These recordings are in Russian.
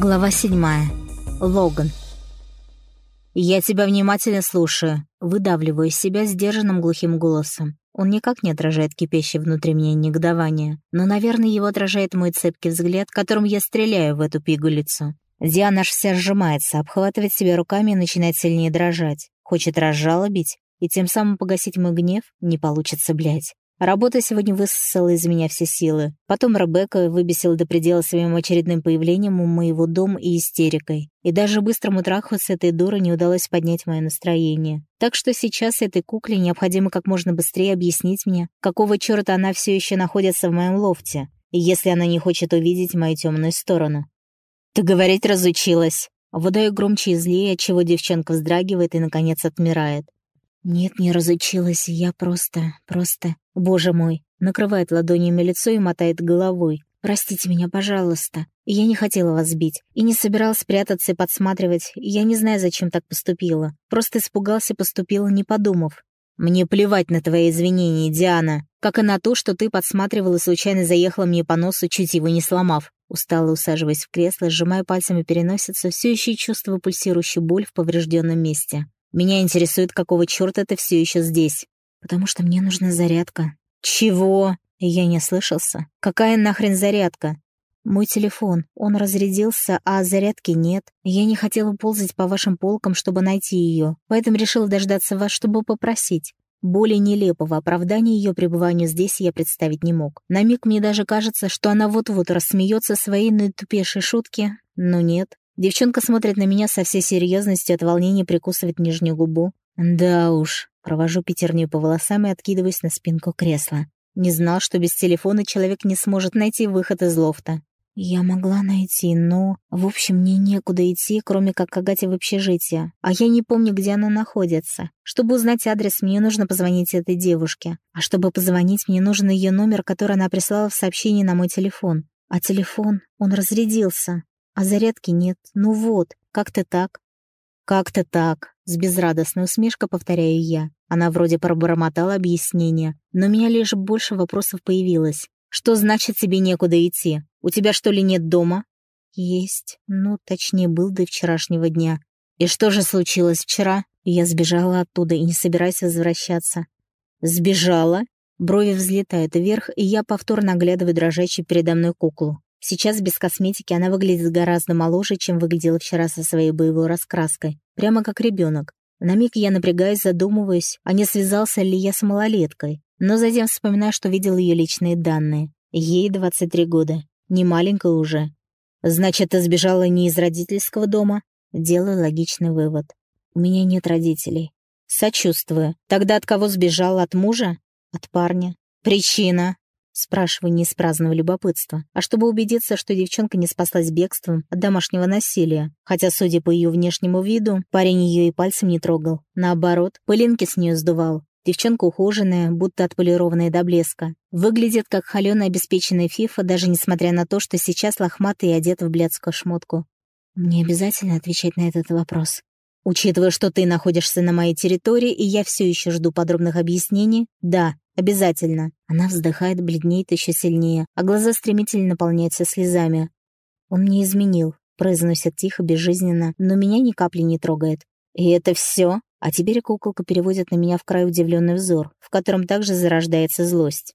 Глава седьмая. Логан. «Я тебя внимательно слушаю», — выдавливаю из себя сдержанным глухим голосом. Он никак не отражает кипящее внутри меня негодование, но, наверное, его отражает мой цепкий взгляд, которым я стреляю в эту пигулицу. Диана аж вся сжимается, обхватывает себя руками и начинает сильнее дрожать. Хочет разжалобить и тем самым погасить мой гнев? Не получится, блядь. Работа сегодня высосала из меня все силы. Потом Ребекка выбесила до предела своим очередным появлением у моего дома и истерикой. И даже быстрому траху с этой дурой не удалось поднять мое настроение. Так что сейчас этой кукле необходимо как можно быстрее объяснить мне, какого черта она все еще находится в моем лофте, если она не хочет увидеть мою темную сторону. «Ты говорить разучилась!» Выдаю громче и злее, отчего девчонка вздрагивает и, наконец, отмирает. «Нет, не разучилась, я просто, просто... Боже мой!» Накрывает ладонями лицо и мотает головой. «Простите меня, пожалуйста. Я не хотела вас сбить. И не собиралась прятаться и подсматривать. Я не знаю, зачем так поступила. Просто испугался поступила, не подумав. Мне плевать на твои извинения, Диана. Как и на то, что ты подсматривала и случайно заехала мне по носу, чуть его не сломав. Устало усаживаясь в кресло, сжимая пальцами переносицу, все еще чувствую пульсирующую боль в поврежденном месте. Меня интересует, какого черта ты все еще здесь. Потому что мне нужна зарядка. Чего? Я не слышался. Какая нахрен зарядка? Мой телефон. Он разрядился, а зарядки нет. Я не хотела ползать по вашим полкам, чтобы найти ее, поэтому решила дождаться вас, чтобы попросить. Более нелепого оправдания ее пребыванию здесь я представить не мог. На миг мне даже кажется, что она вот-вот рассмеется своей наитупейшей шутки, но нет. Девчонка смотрит на меня со всей серьезностью, от волнения прикусывает нижнюю губу. Да уж, провожу пятерню по волосам и откидываюсь на спинку кресла. Не знал, что без телефона человек не сможет найти выход из лофта. Я могла найти, но... В общем, мне некуда идти, кроме как к Агате в общежитие. А я не помню, где она находится. Чтобы узнать адрес, мне нужно позвонить этой девушке. А чтобы позвонить, мне нужен ее номер, который она прислала в сообщении на мой телефон. А телефон, он разрядился. А зарядки нет. Ну вот, как-то так. Как-то так. С безрадостной усмешкой повторяю я. Она вроде пробормотала объяснение, но у меня лишь больше вопросов появилось. Что значит тебе некуда идти? У тебя что ли нет дома? Есть. Ну, точнее, был до вчерашнего дня. И что же случилось вчера? Я сбежала оттуда и не собираюсь возвращаться. Сбежала? Брови взлетают вверх, и я повторно оглядываю дрожащую передо мной куклу. Сейчас без косметики она выглядит гораздо моложе, чем выглядела вчера со своей боевой раскраской. Прямо как ребенок. На миг я напрягаюсь, задумываюсь, а не связался ли я с малолеткой. Но затем вспоминаю, что видел ее личные данные. Ей 23 года. Не маленькая уже. Значит, ты сбежала не из родительского дома? Делаю логичный вывод. У меня нет родителей. Сочувствую. Тогда от кого сбежала? От мужа? От парня. Причина? Спрашиваю не из праздного любопытства, а чтобы убедиться, что девчонка не спаслась бегством от домашнего насилия. Хотя, судя по ее внешнему виду, парень ее и пальцем не трогал. Наоборот, пылинки с нее сдувал. Девчонка ухоженная, будто отполированная до блеска. Выглядит как холеная обеспеченная фифа, даже несмотря на то, что сейчас лохматая и одета в блядскую шмотку. Мне обязательно отвечать на этот вопрос. Учитывая, что ты находишься на моей территории, и я все еще жду подробных объяснений, да, Обязательно. Она вздыхает, бледнеет еще сильнее, а глаза стремительно наполняются слезами. Он мне изменил, произносит тихо, безжизненно, но меня ни капли не трогает. И это все? А теперь куколка переводит на меня в край удивленный взор, в котором также зарождается злость.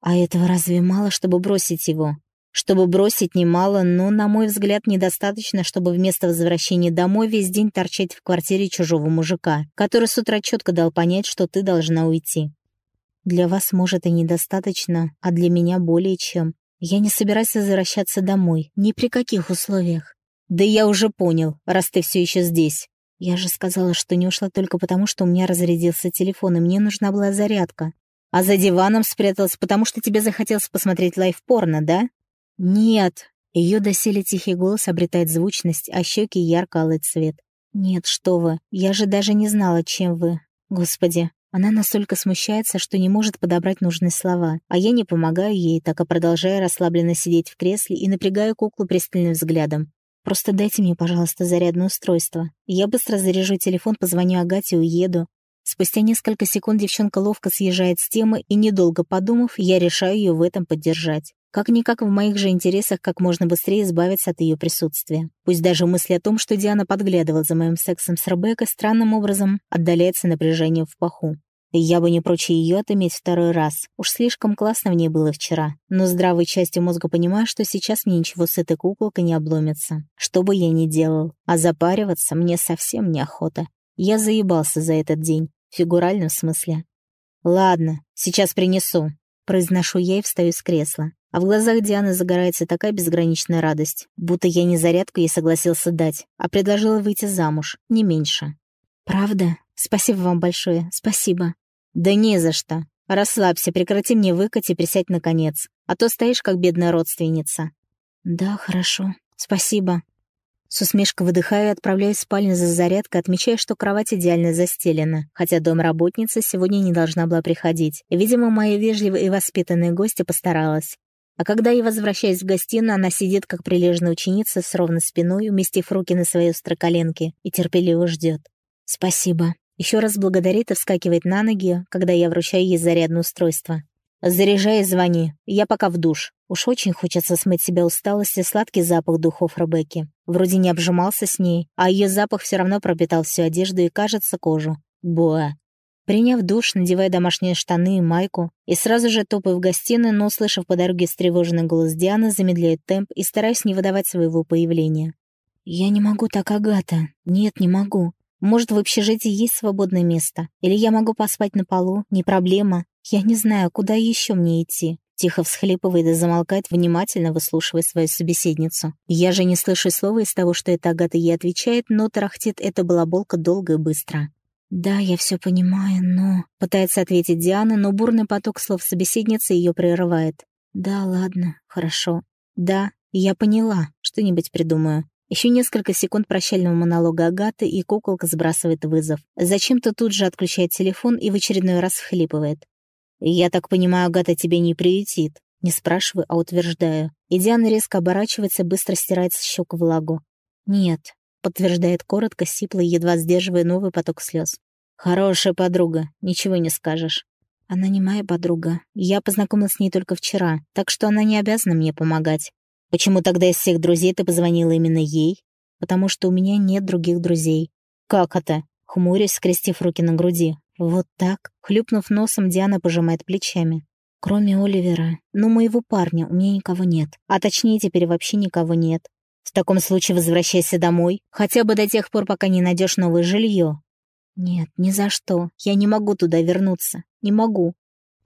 А этого разве мало, чтобы бросить его? Чтобы бросить немало, но, на мой взгляд, недостаточно, чтобы вместо возвращения домой весь день торчать в квартире чужого мужика, который с утра четко дал понять, что ты должна уйти. Для вас, может, и недостаточно, а для меня более чем. Я не собираюсь возвращаться домой, ни при каких условиях. Да я уже понял, раз ты все еще здесь. Я же сказала, что не ушла только потому, что у меня разрядился телефон, и мне нужна была зарядка. А за диваном спряталась, потому что тебе захотелось посмотреть лайв-порно, да? Нет. Ее доселе тихий голос обретает звучность, а щеки ярко-алый цвет. Нет, что вы, я же даже не знала, чем вы. Господи, она настолько смущается, что не может подобрать нужные слова, а я не помогаю ей, так и продолжая расслабленно сидеть в кресле и напрягаю куклу пристальным взглядом. «Просто дайте мне, пожалуйста, зарядное устройство. Я быстро заряжу телефон, позвоню Агате и уеду». Спустя несколько секунд девчонка ловко съезжает с темы, и, недолго подумав, я решаю ее в этом поддержать. Как-никак в моих же интересах как можно быстрее избавиться от ее присутствия. Пусть даже мысль о том, что Диана подглядывала за моим сексом с Ребеккой, странным образом отдаляется напряжение в паху. Я бы не прочь ее отыметь второй раз. Уж слишком классно в ней было вчера. Но здравой частью мозга понимаю, что сейчас мне ничего с этой куколкой не обломится. Что бы я ни делал. А запариваться мне совсем неохота. Я заебался за этот день. В фигуральном смысле. «Ладно, сейчас принесу», — произношу я и встаю с кресла. А в глазах Дианы загорается такая безграничная радость, будто я не зарядку ей согласился дать, а предложила выйти замуж, не меньше. «Правда? Спасибо вам большое, спасибо». «Да не за что. Расслабься, прекрати мне выкать и присядь наконец, а то стоишь как бедная родственница». «Да, хорошо. Спасибо». С усмешкой выдыхаю и отправляюсь в спальню за зарядкой, отмечая, что кровать идеально застелена, хотя домработница сегодня не должна была приходить. Видимо, моя вежливая и воспитанная гостья постаралась. А когда я возвращаюсь в гостиную, она сидит, как прилежная ученица, с ровной спиной, уместив руки на свои остроколенки, и терпеливо ждет. «Спасибо». Еще раз благодарит и вскакивает на ноги, когда я вручаю ей зарядное устройство. «Заряжай и звони. Я пока в душ. Уж очень хочется смыть себя усталость и сладкий запах духов Ребекки. Вроде не обжимался с ней, а ее запах все равно пропитал всю одежду и, кажется, кожу. Боа. Приняв душ, надевая домашние штаны и майку, и сразу же топаю в гостиную, но, услышав по дороге встревоженный голос Дианы, замедляет темп и стараюсь не выдавать своего появления. «Я не могу так, Агата. Нет, не могу. Может, в общежитии есть свободное место? Или я могу поспать на полу? Не проблема. Я не знаю, куда еще мне идти. Тихо всхлипывает и замолкает, внимательно выслушивая свою собеседницу. Я же не слышу слова из того, что эта Агата ей отвечает, но тарахтит эта балаболка долго и быстро. «Да, я все понимаю, но...» Пытается ответить Диана, но бурный поток слов собеседницы ее прерывает. «Да, ладно, хорошо. Да, я поняла. Что-нибудь придумаю. Еще несколько секунд прощального монолога Агаты, и куколка сбрасывает вызов. Зачем-то тут же отключает телефон и в очередной раз всхлипывает. «Я так понимаю, Агата тебе не приютит?» Не спрашиваю, а утверждаю. И Диана резко оборачивается, быстро стирает с щек влагу. «Нет», — подтверждает коротко, сипло, едва сдерживая новый поток слез. «Хорошая подруга, ничего не скажешь». «Она не моя подруга. Я познакомилась с ней только вчера, так что она не обязана мне помогать. Почему тогда из всех друзей ты позвонила именно ей? Потому что у меня нет других друзей. Как это? Хмурясь, скрестив руки на груди. Вот так. Хлюпнув носом, Диана пожимает плечами. Кроме Оливера. Ну, моего парня у меня никого нет. А точнее, теперь вообще никого нет. В таком случае возвращайся домой. Хотя бы до тех пор, пока не найдешь новое жилье. Нет, ни за что. Я не могу туда вернуться. Не могу.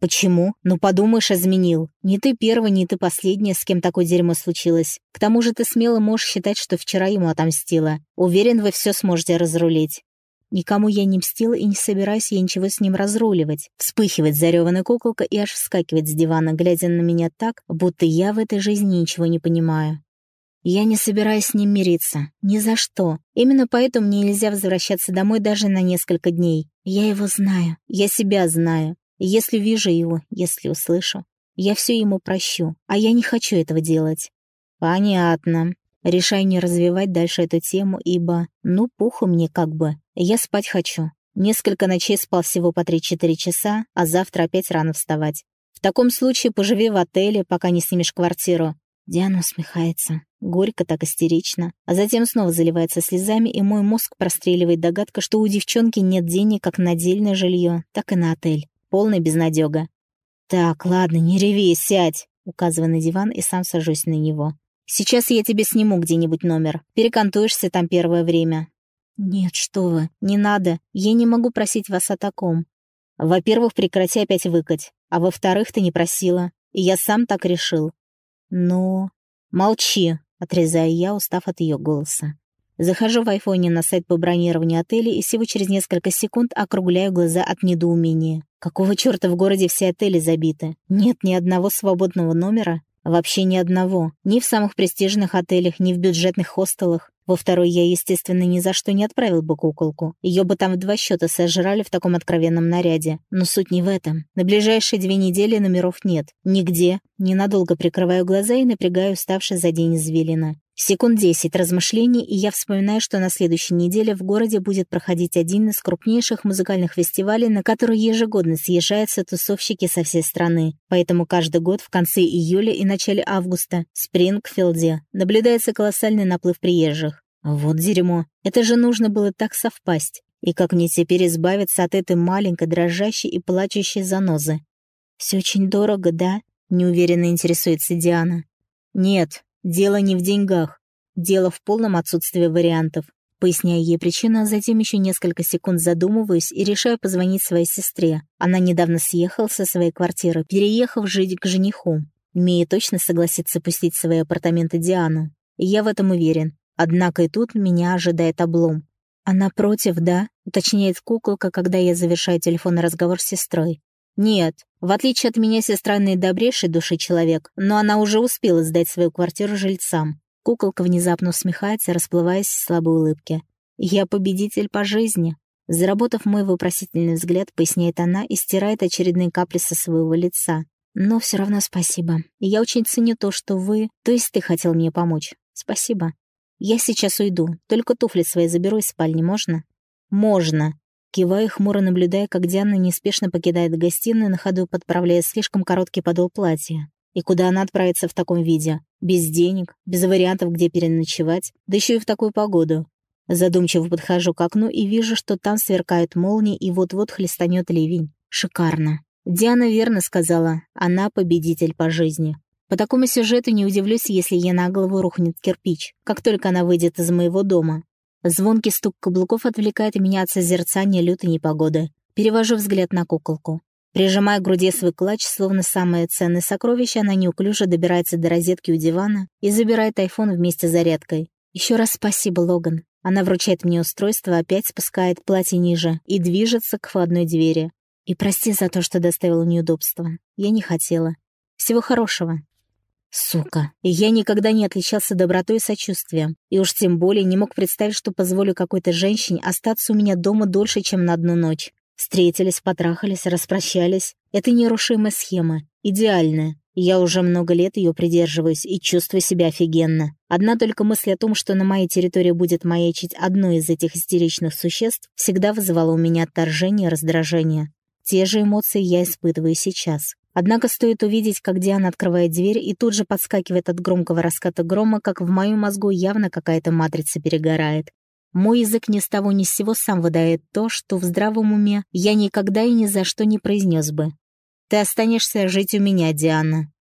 «Почему? Ну, подумаешь, изменил. Не ты первый, не ты последняя, с кем такое дерьмо случилось. К тому же ты смело можешь считать, что вчера ему отомстила. Уверен, вы все сможете разрулить». Никому я не мстила и не собираюсь я ничего с ним разруливать. Вспыхивает зареванная куколка и аж вскакивает с дивана, глядя на меня так, будто я в этой жизни ничего не понимаю. Я не собираюсь с ним мириться. Ни за что. Именно поэтому мне нельзя возвращаться домой даже на несколько дней. Я его знаю. Я себя знаю. Если вижу его, если услышу, я все ему прощу, а я не хочу этого делать. Понятно. Решаю не развивать дальше эту тему, ибо, ну, пуху мне как бы. Я спать хочу. Несколько ночей спал всего по 3-4 часа, а завтра опять рано вставать. В таком случае поживи в отеле, пока не снимешь квартиру. Диана усмехается. Горько, так истерично. А затем снова заливается слезами, и мой мозг простреливает догадка, что у девчонки нет денег как на отдельное жилье, так и на отель полная безнадега. «Так, ладно, не реви, сядь», — указывая на диван и сам сажусь на него. «Сейчас я тебе сниму где-нибудь номер. Перекантуешься там первое время». «Нет, что вы, не надо. Я не могу просить вас о таком». «Во-первых, прекрати опять выкать. А во-вторых, ты не просила. И я сам так решил». «Но...» «Молчи», — отрезаю я, устав от ее голоса. Захожу в айфоне на сайт по бронированию отелей и всего через несколько секунд округляю глаза от недоумения. Какого черта в городе все отели забиты? Нет ни одного свободного номера? Вообще ни одного. Ни в самых престижных отелях, ни в бюджетных хостелах. Во второй я, естественно, ни за что не отправил бы куколку. Ее бы там в два счета сожрали в таком откровенном наряде. Но суть не в этом. На ближайшие две недели номеров нет. Нигде. Ненадолго прикрываю глаза и напрягаю уставший за день извилина. Секунд десять размышлений, и я вспоминаю, что на следующей неделе в городе будет проходить один из крупнейших музыкальных фестивалей, на который ежегодно съезжаются тусовщики со всей страны. Поэтому каждый год в конце июля и начале августа в Спрингфилде наблюдается колоссальный наплыв приезжих. Вот дерьмо. Это же нужно было так совпасть. И как мне теперь избавиться от этой маленькой, дрожащей и плачущей занозы? «Все очень дорого, да?» — неуверенно интересуется Диана. «Нет, Дело не в деньгах. Дело в полном отсутствии вариантов. Поясняю ей причину, а затем еще несколько секунд задумываюсь и решаю позвонить своей сестре. Она недавно съехала со своей квартиры, переехав жить к жениху. Мия точно согласится пустить свои апартаменты Диану. Я в этом уверен. Однако и тут меня ожидает облом. «Она против, да?» — уточняет куколка, когда я завершаю телефонный разговор с сестрой. Нет, в отличие от меня, сестра наидобрейшей души человек, но она уже успела сдать свою квартиру жильцам. Куколка внезапно усмехается, расплываясь в слабой улыбке. «Я победитель по жизни». Заработав мой вопросительный взгляд, поясняет она и стирает очередные капли со своего лица. «Но все равно спасибо. Я очень ценю то, что вы... То есть ты хотел мне помочь. Спасибо. Я сейчас уйду. Только туфли свои заберу из спальни, можно?» «Можно», Киваю, хмуро наблюдая, как Диана неспешно покидает гостиную, на ходу подправляя слишком короткий подол платья. И куда она отправится в таком виде? Без денег, без вариантов, где переночевать, да еще и в такую погоду. Задумчиво подхожу к окну и вижу, что там сверкают молнии и вот-вот хлестанет ливень. Шикарно. Диана верно сказала, она победитель по жизни. По такому сюжету не удивлюсь, если ей на голову рухнет кирпич, как только она выйдет из моего дома. Звонкий стук каблуков отвлекает меня от созерцания лютой непогоды. Перевожу взгляд на куколку. Прижимая к груди свой клатч, словно самое ценное сокровище, она неуклюже добирается до розетки у дивана и забирает айфон вместе с зарядкой. Еще раз спасибо, Логан. Она вручает мне устройство, опять спускает платье ниже и движется к входной двери. И прости за то, что доставила неудобства. Я не хотела. Всего хорошего. Сука. Я никогда не отличался добротой и сочувствием. И уж тем более не мог представить, что позволю какой-то женщине остаться у меня дома дольше, чем на одну ночь. Встретились, потрахались, распрощались. Это нерушимая схема. Идеальная. Я уже много лет ее придерживаюсь и чувствую себя офигенно. Одна только мысль о том, что на моей территории будет маячить одно из этих истеричных существ, всегда вызывала у меня отторжение и раздражение. Те же эмоции я испытываю сейчас. Однако стоит увидеть, как Диана открывает дверь и тут же подскакивает от громкого раската грома, как в моем мозгу явно какая-то матрица перегорает. Мой язык ни с того ни с сего сам выдает то, что в здравом уме я никогда и ни за что не произнес бы. «Ты останешься жить у меня, Диана»,